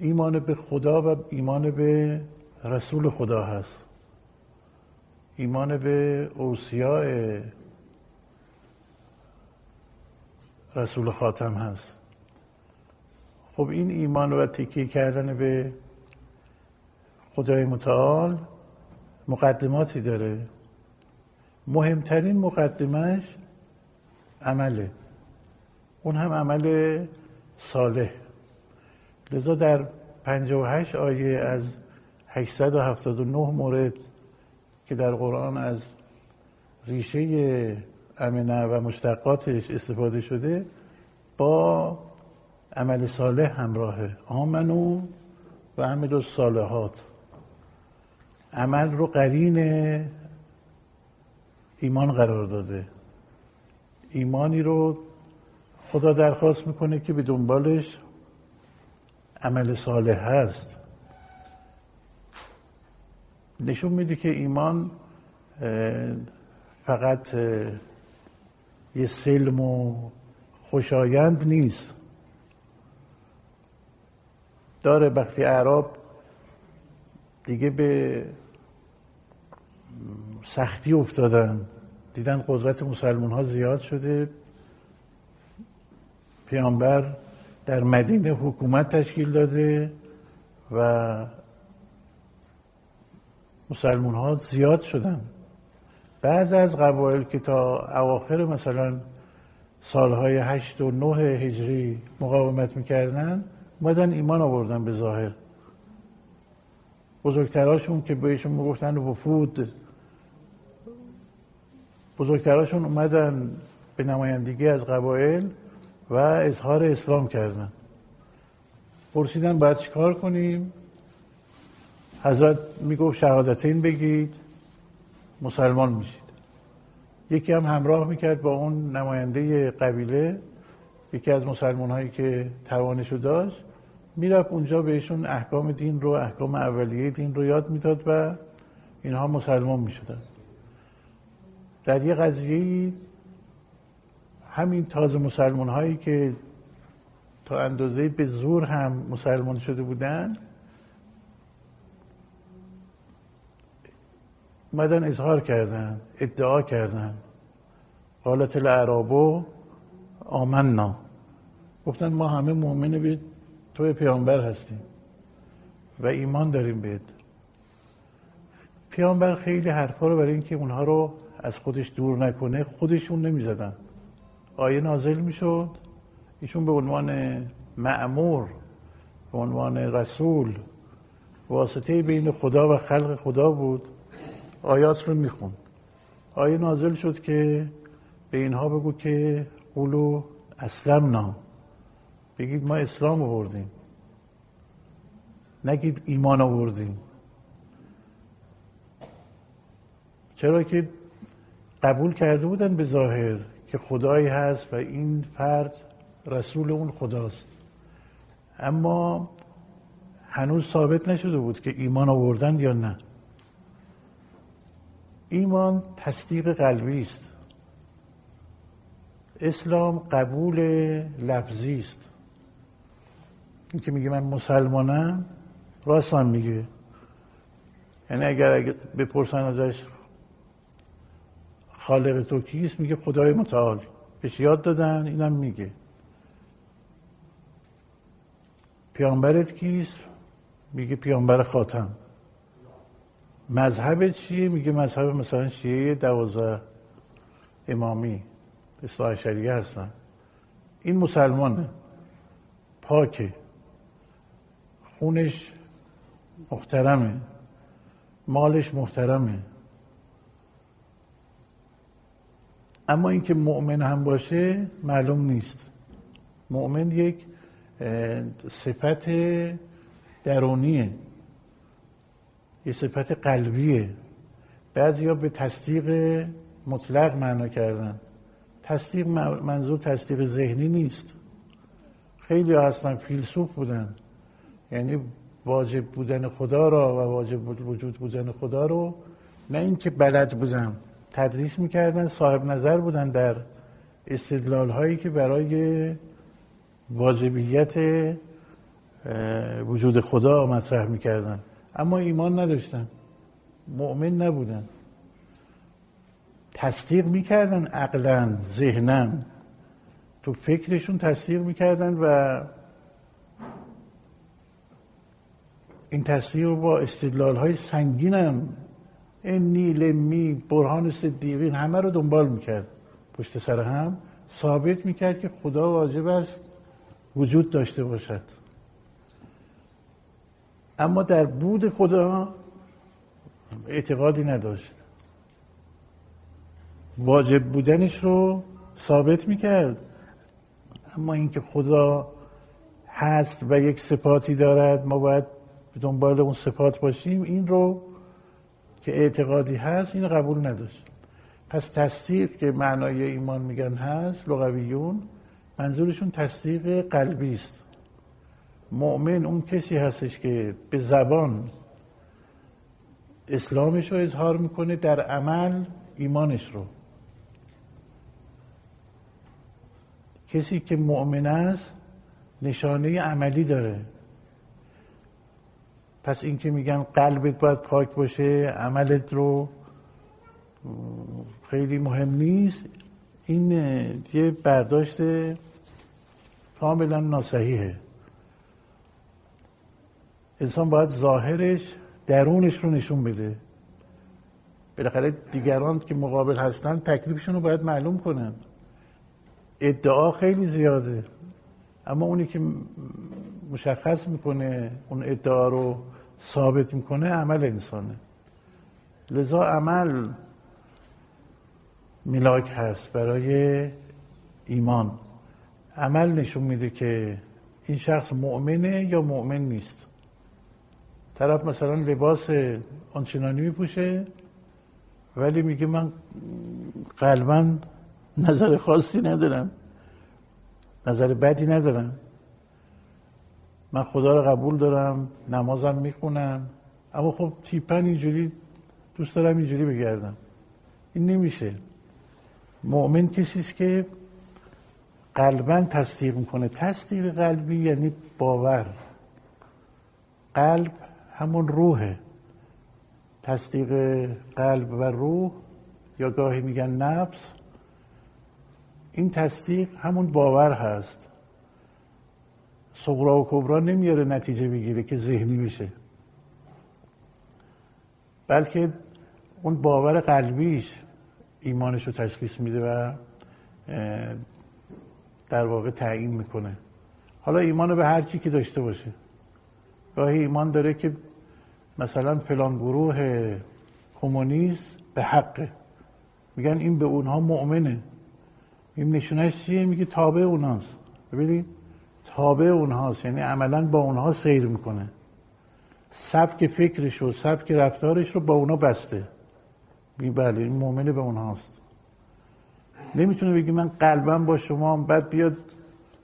ایمان به خدا و ایمان به رسول خدا هست. ایمان به اوصیاء رسول خاتم هست. خب این ایمان و تکیه کردن به خدای متعال مقدماتی داره. مهمترین مقدمش عمله. اون هم عمل صالح. لذا در 58 آیه از 879 مورد که در قرآن از ریشه امنه و مشتقاتش استفاده شده با عمل صالح همراهه آمنو و عمل الصالحات عمل رو قرین ایمان قرار داده. ایمانی رو خدا درخواست می‌کنه که به دنبالش عمل صالح هست. نشون میده که ایمان فقط یه سلم و خوشایند نیست. داره وقتی اعراب دیگه به سختی افتادن. دیدن قدرت مسلمان ها زیاد شده. پیامبر در مدینه حکومت تشکیل داده و مسلمان ها زیاد شدن. بعض از قبایل که تا اواخر مثلا سالهای هشت و نه هجری مقاومت می‌کردن اومدن ایمان آوردن به ظاهر. بزرگتراشون که بهشون می‌گفتن وفود بزرگتراشون اومدن به نمایندگی از قبایل. و اظهار اسلام کردن. پرسیدن باید چیکار کنیم؟ حضرت می‌گفت شهادتین بگید مسلمان میشید. یکی هم همراه می‌کرد با اون نماینده قبیله یکی از مسلمان هایی که توانشو داشت. می‌رفت اونجا بهشون احکام دین رو احکام اولیه دین رو یاد می‌داد و اینها مسلمان می‌شدن. در یه قضیه همین تازه مسلمان هایی که تا اندازه به زور هم مسلمان شده بودن اومدن اظهار کردن ادعا کردن. قالت الاعرابو آمنا. گفتن ما همه مؤمن به تو پیامبر هستیم و ایمان داریم بهت. پیامبر خیلی حرفا رو برای اینکه اونها رو از خودش دور نکنه خودشون نمی‌زدن. آیه نازل می‌شد. ایشون به عنوان معمور به عنوان رسول واسطه بین خدا و خلق خدا بود. آیات رو می‌خوند. آیه نازل شد که به اینها بگو که قولو اسلمنا بگید ما اسلام آوردیم. نگید ایمان آوردیم. چرا که قبول کرده بودن به ظاهر. که خدایی هست و این فرد رسول اون خداست. اما هنوز ثابت نشده بود که ایمان آوردن یا نه. ایمان تصدیق قلبی است. اسلام قبول لفظی است. این که میگه من مسلمانم راستان میگه. یعنی اگر, اگر بپرسن ازش خالق تو کیست میگه خدای متعال. بهش یاد دادن اینم میگه. پیامبرت کیست؟ میگه پیامبر خاتم. مذهب چیه؟ میگه مذهب مثلا شیعه دوازه امامی اصلاح شریعه هستن. این مسلمانه. پاکه. خونش محترمه. مالش محترمه. اما اینکه مؤمن هم باشه معلوم نیست. مؤمن یک صفت درونیه. یه صفت قلبیه. بعضی ها به تصدیق مطلق معنا کردن. تصدیق منظور تصدیق ذهنی نیست. خیلی ها هستن فیلسوف بودن. یعنی واجب بودن خدا را و واجب وجود بودن خدا رو نه اینکه بلد بودن تدریس می‌کردن صاحب نظر بودن در استدلال هایی که برای واجبیت وجود خدا مطرح می‌کردن. اما ایمان نداشتن. مؤمن نبودن. تصدیق می‌کردن عقلا ذهنا. تو فکرشون تصدیق می‌کردن و این تصدیق با استدلال های سنگینم این نیل می برهان صدیقین همه رو دنبال می‌کرد. پشت سر هم ثابت می‌کرد که خدا واجب است وجود داشته باشد. اما در بود خدا اعتقادی نداشت. واجب بودنش رو ثابت می‌کرد. اما اینکه خدا هست و یک صفاتی دارد ما باید دنبال اون صفات باشیم این رو که اعتقادی هست این قبول نداشت. پس تصدیق که معنای ایمان میگن هست لغویون منظورشون تصدیق قلبی است. مؤمن اون کسی هستش که به زبان اسلامش رو اظهار می‌کنه در عمل ایمانش رو. کسی که مؤمن است نشانه عملی داره. پس این که میگن قلبت باید پاک باشه عملت رو خیلی مهم نیست. این یه برداشت کاملا ناسحیحه. انسان باید ظاهرش درونش رو نشون بده. بالاخره دیگران که مقابل هستن تکلیفشون رو باید معلوم کنن. ادعا خیلی زیاده. اما اونی که مشخص می‌کنه اون ادعا رو ثابت می‌کنه عمل انسانه. لذا عمل میلاک هست برای ایمان. عمل نشون میده که این شخص مؤمنه یا مؤمن نیست. طرف مثلا لباس آنچنانی میپوشه ولی میگه من قلبا نظر خاصی ندارم. نظر بدی ندارم. من خدا رو قبول دارم نمازم می‌خونم. اما خب تیپن اینجوری دوست دارم اینجوری بگردم. این نمیشه. مؤمن کسی است که قلبا تصدیق می‌کنه. تصدیق قلبی یعنی باور. قلب همون روحه. تصدیق قلب و روح یا گاهی میگن نفس. این تصدیق همون باور هست. صغرا و کبرا نمیاره نتیجه بگیره که ذهنی بشه بلکه اون باور قلبیش ایمانش رو تشخیص میده و در واقع تعیین می‌کنه. حالا ایمان به هر چی که داشته باشه. گاهی ایمان داره که مثلا فلان گروه کمونیست به حقه میگن این به اونها مؤمنه. این نشونش چیه؟ میگه تابع اونهاست ببینید تابع اونهاست یعنی عملا با اونها سیر می‌کنه. سبک فکرش و سبک رفتارش رو با اونا بسته. میگه بله این مؤمنه به اونهاست نمی‌تونه بگی من قلبم با شما بعد بیاد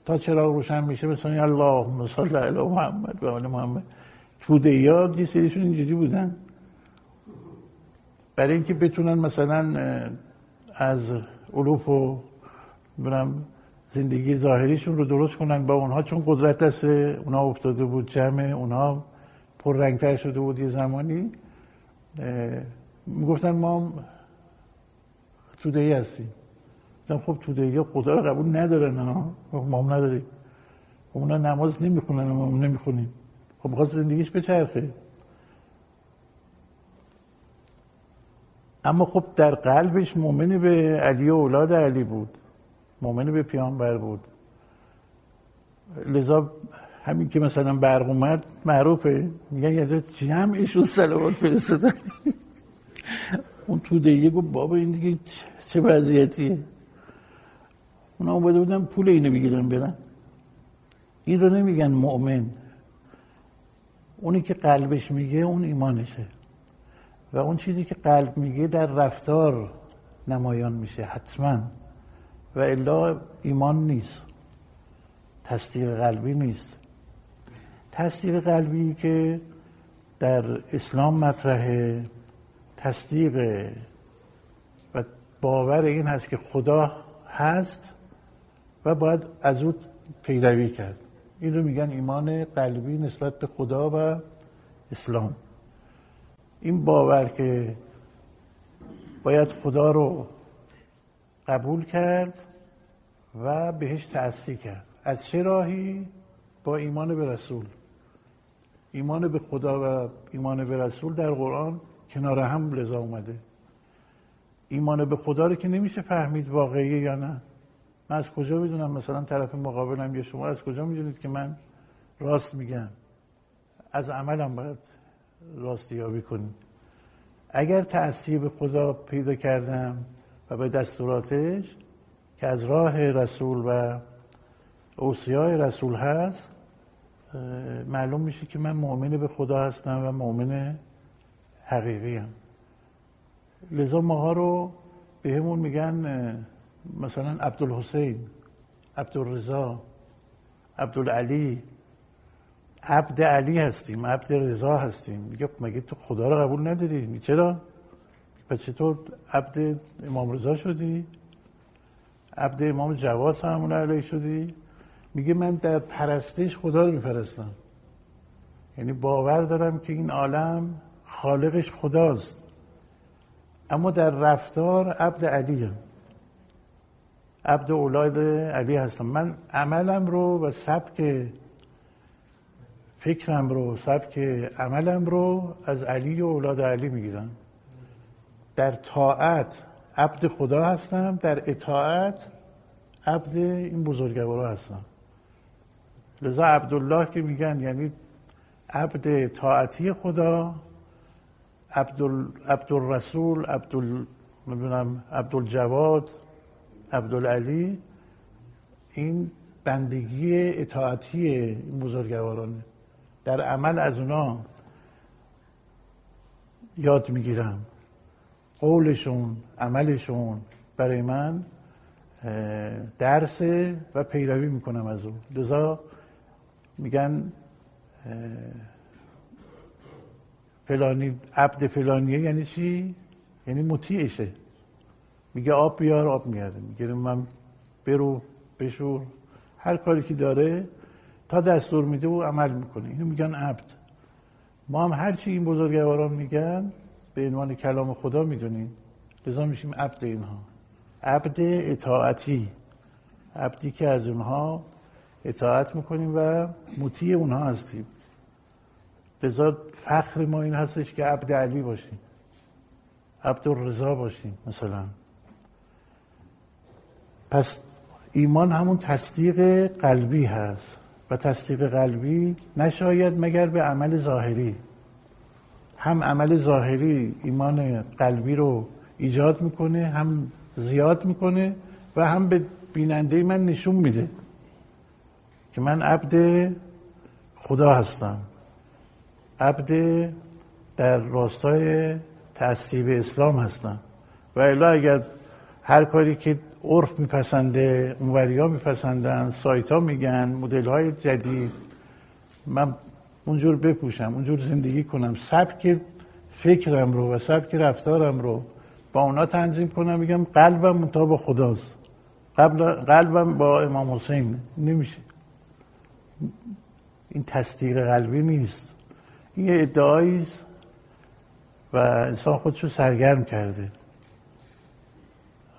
تا چراغ روشن میشه. مثلا الله صلی علی محمد و آل محمد. توده یا یه سریشون اینجوری بودن. برای اینکه بتونن مثلا از علوف و برم زندگی ظاهریشون رو درست کنن با اونها چون قدرت دست اونها افتاده بود جمع اونها پر رنگتر شده بود یه زمانی. می‌گفتن ما توده ای هستیم خب توده ای خدا رو قبول ندارن ها ما هم نداریم. اونا نماز نمی‌خونن ما هم نمی‌خونیم. خب بخواست زندگیش بچرخه. اما خب در قلبش مؤمن به علی و اولاد علی بود. مؤمن به پیامبر بود. لذا همین که مثلا برق اومد معروفه. میگن یه جا جمعشون سلوات فرستادن اون توده یه گفت بابا این دیگه چه وضعیتیه؟ اونا اومده بودن پول اینو بگیرن برن. این رو نمیگن مؤمن. اونی که قلبش میگه اون ایمانشه. و اون چیزی که قلب میگه در رفتار نمایان میشه حتما. و الا ایمان نیست. تصدیق قلبی نیست. تصدیق قلبی که در اسلام مطرحه تصدیق و باور این هست که خدا هست و باید از او پیروی کرد. این رو میگن ایمان قلبی نسبت به خدا و اسلام. این باور که باید خدا رو قبول کرد و بهش تأثیر کرد. از چه راهی؟ با ایمان به رسول. ایمان به خدا و ایمان به رسول در قرآن کنار هم لذا اومده. ایمان به خدا رو که نمیشه فهمید واقعیه یا نه. من از کجا بدونم مثلا طرف مقابلم یا شما از کجا می‌دونید که من راست میگم؟ از عملم باید راستیابی کنید. اگر تأثیر به خدا پیدا کردم و به دستوراتش که از راه رسول و اوصیای رسول هست معلوم میشه که من مؤمن به خدا هستم و مؤمن حقیقی هم. لذا ماها رو به همون میگن مثلا عبدالحسین عبدالرضا عبدالعلی. عبد علی هستیم عبد رضا هستیم. میگه مگه تو خدا رو قبول نداری؟ چرا؟ پس چطور عبد امام رضا شدی؟ عبد امام جواد سلام علیه شدی؟ میگه من در پرستش خدا رو میپرستم. یعنی باور دارم که این عالم خالقش خداست. اما در رفتار عبد علی عبد اولاد علی هستم. من عملم رو و سبک فکرم رو سبک عملم رو از علی و اولاد علی می‌گیرم. در طاعت عبد خدا هستم در اطاعت عبد این بزرگوارا هستم. لذا عبدالله که میگن یعنی عبد طاعتی خدا عبدالرسول عبدال نمی‌دونم عبدالجواد عبدالعلی این بندگی اطاعتی این بزرگوارانه در عمل از اونا یاد می‌گیرم. قولشون عملشون برای من درس و پیروی می‌کنم از او لذا میگن فلانی عبد فلانیه یعنی چی؟ یعنی مطیعشه. میگه آب بیار آب میاره میگه من برو بشور. هر کاری که داره تا دستور میده و عمل می‌کنه. اینو میگن عبد. ما هم هرچی این بزرگواران میگن به عنوان کلام خدا می‌دونیم لذا میشیم عبد اینها. عبد اطاعتی. عبدی که از اونها اطاعت می‌کنیم و مطیع اونها هستیم. لذا فخر ما این هستش که عبد علی باشیم. عبد الرضا باشیم مثلا. پس ایمان همون تصدیق قلبی هست. و تصدیق قلبی نشاید مگر به عمل ظاهری. هم عمل ظاهری ایمان قلبی رو ایجاد می‌کنه هم زیاد می‌کنه و هم به بیننده من نشون میده که من عبد خدا هستم. عبد در راستای تعصیب اسلام هستم. و الا اگر هر کاری که عرف میپسنده اونوری ها میپسندن سایت ها میگن مدل های جدید من اونجور بپوشم اونجور زندگی کنم. سبک فکرم رو و سبک رفتارم رو با اونا تنظیم کنم میگم قلبم با خداست. قبل قلبم با امام حسین. نمیشه. این تصدیق قلبی نیست. این یه ادعایی و انسان خودشو سرگرم کرده.